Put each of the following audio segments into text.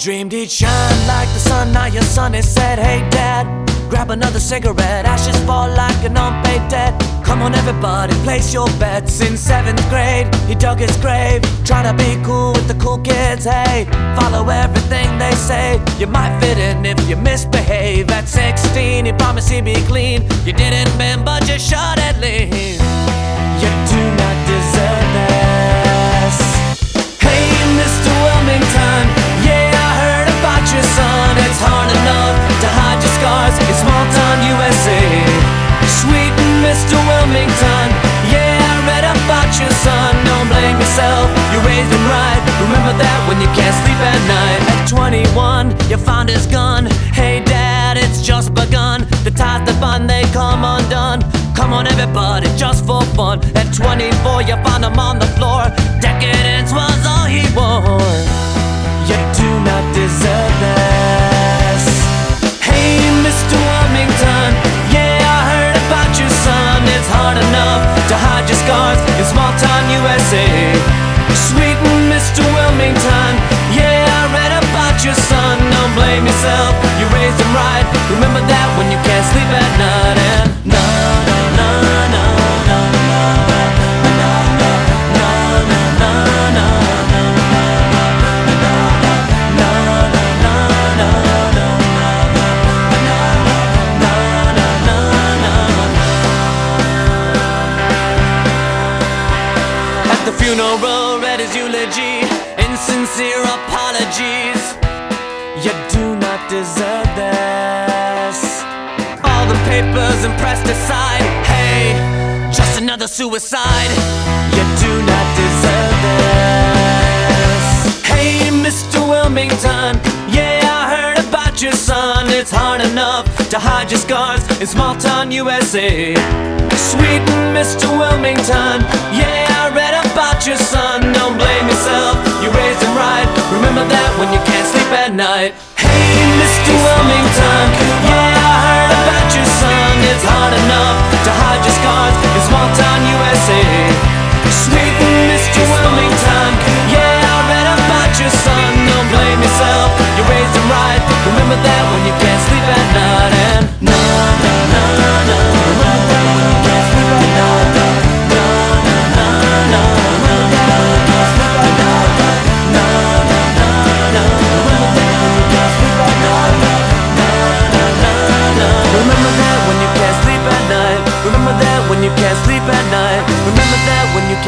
Dreamed he'd shine like the sun. Now your son has said, Hey, Dad, grab another cigarette. Ashes fall like an unpaid debt. Come on, everybody, place your bets. In seventh grade, he dug his grave. Try to be cool with the cool kids. Hey, follow everything they say. You might fit in if you misbehave. At 16, he promised he'd be clean. You didn't bend, but you shot at lean. 21, you found his gun. Hey, Dad, it's just begun. The ties that bind, they come undone. Come on, everybody, just for fun. At 24, you find him on the floor. Decadence was At the funeral, read his eulogy, insincere apologies. You do not deserve this. All the papers and press decide, hey, just another suicide. You do not deserve this. Hey, Mr. Wilmington, yeah, I heard about your son. It's hard enough to hide your scars in small town USA. Sweet Mr. Wilmington, yeah, I read about your son. Don't blame yourself, you raised him right. Remember that when you can't sleep at night. Hey, Mr. Wilmington,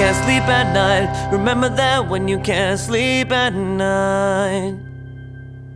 can't sleep at night. Remember that when you can't sleep at night.